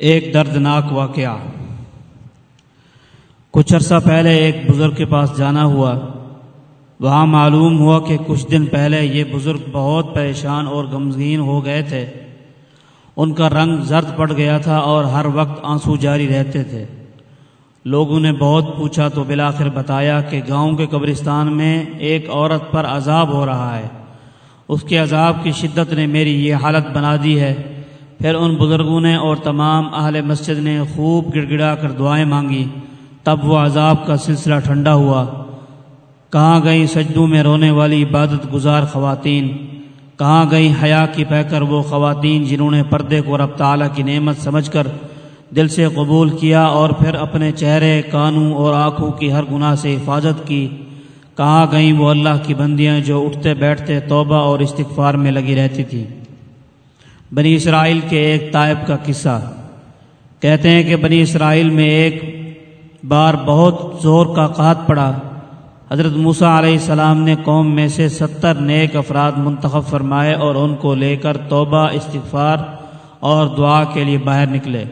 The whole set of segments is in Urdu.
ایک دردناک واقعہ۔ کچھ عرصہ پہلے ایک بزرگ کے پاس جانا ہوا۔ وہاں معلوم ہوا کہ کچھ دن پہلے یہ بزرگ بہت پریشان اور غمگین ہو گئے تھے۔ ان کا رنگ زرد پڑ گیا تھا اور ہر وقت آنسو جاری رہتے تھے۔ لوگوں نے بہت پوچھا تو بلاخر بتایا کہ گاؤں کے قبرستان میں ایک عورت پر عذاب ہو رہا ہے۔ اس کے عذاب کی شدت نے میری یہ حالت بنا دی ہے۔ پھر ان بزرگوں نے اور تمام اہل مسجد نے خوب گڑ گڑا کر دعائیں مانگی۔ تب وہ عذاب کا سلسلہ ٹھنڈا ہوا۔ کہاں گئیں سجدوں میں رونے والی عبادت گزار خواتین؟ کہاں گئیں حیا کی پہ کر وہ خواتین جنہوں نے پردے کو رب تعالیٰ کی نعمت سمجھ کر دل سے قبول کیا اور پھر اپنے چہرے، کانوں اور آنکھوں کی ہر گناہ سے حفاظت کی؟ کہاں گئیں وہ اللہ کی بندیاں جو اٹھتے بیٹھتے توبہ اور استغفار میں لگی رہتی تھیں؟ بنی اسرائیل کے ایک طائب کا قصہ۔ کہتے ہیں کہ بنی اسرائیل میں ایک بار بہت زور کا قحط پڑا۔ حضرت موسیٰ علیہ السلام نے قوم میں سے ستر نیک افراد منتخب فرمائے اور ان کو لے کر توبہ، استغفار اور دعا کے لیے باہر نکلے۔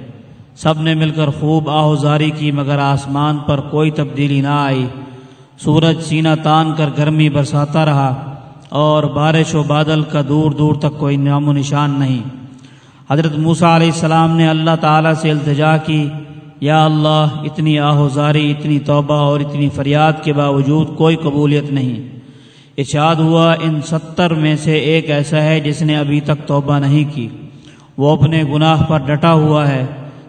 سب نے مل کر خوب آہوزاری کی، مگر آسمان پر کوئی تبدیلی نہ آئی۔ سورج سینہ تان کر گرمی برساتا رہا۔ اور بارش و بادل کا دور دور تک کوئی نام و نشان نہیں۔ حضرت موسیٰ علیہ السلام نے اللہ تعالیٰ سے التجا کی، یا اللہ، اتنی آہوزاری اتنی توبہ اور اتنی فریاد کے باوجود کوئی قبولیت نہیں۔ ارشاد ہوا، ان ستر میں سے ایک ایسا ہے جس نے ابھی تک توبہ نہیں کی۔ وہ اپنے گناہ پر ڈٹا ہوا ہے۔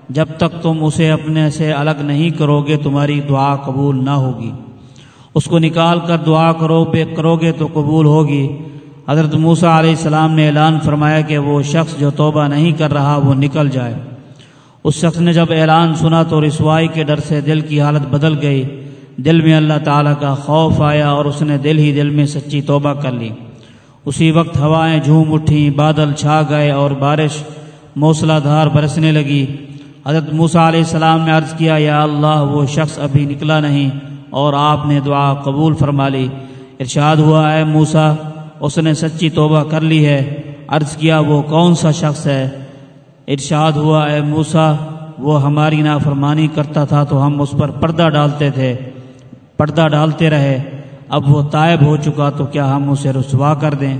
جب تک تم اسے اپنے سے الگ نہیں کرو گے، تمہاری دعا قبول نہ ہوگی۔ اس کو نکال کر دعا کرو پہ کرو گے تو قبول ہوگی۔ حضرت موسیٰ علیہ السلام نے اعلان فرمایا کہ وہ شخص جو توبہ نہیں کر رہا، وہ نکل جائے۔ اس شخص نے جب اعلان سنا تو رسوائی کے ڈر سے دل کی حالت بدل گئی۔ دل میں اللہ تعالیٰ کا خوف آیا اور اس نے دل ہی دل میں سچی توبہ کر لی۔ اسی وقت ہوائیں جھوم اٹھیں، بادل چھا گئے اور بارش موسلا دھار برسنے لگی۔ حضرت موسیٰ علیہ السلام نے عرض کیا، یا اللہ، وہ شخص ابھی نکلا نہیں۔ اور آپ نے دعا قبول فرما لی۔ ارشاد ہوا ہے موسا اس نے سچی توبہ کر لی ہے۔ عرض کیا، وہ کون سا شخص ہے؟ ارشاد ہوا، اے موسا وہ ہماری نافرمانی کرتا تھا تو ہم اس پر پردہ ڈالتے تھے۔ پردہ ڈالتے رہے۔ اب وہ طائب ہو چکا تو کیا ہم اسے رسوا کر دیں؟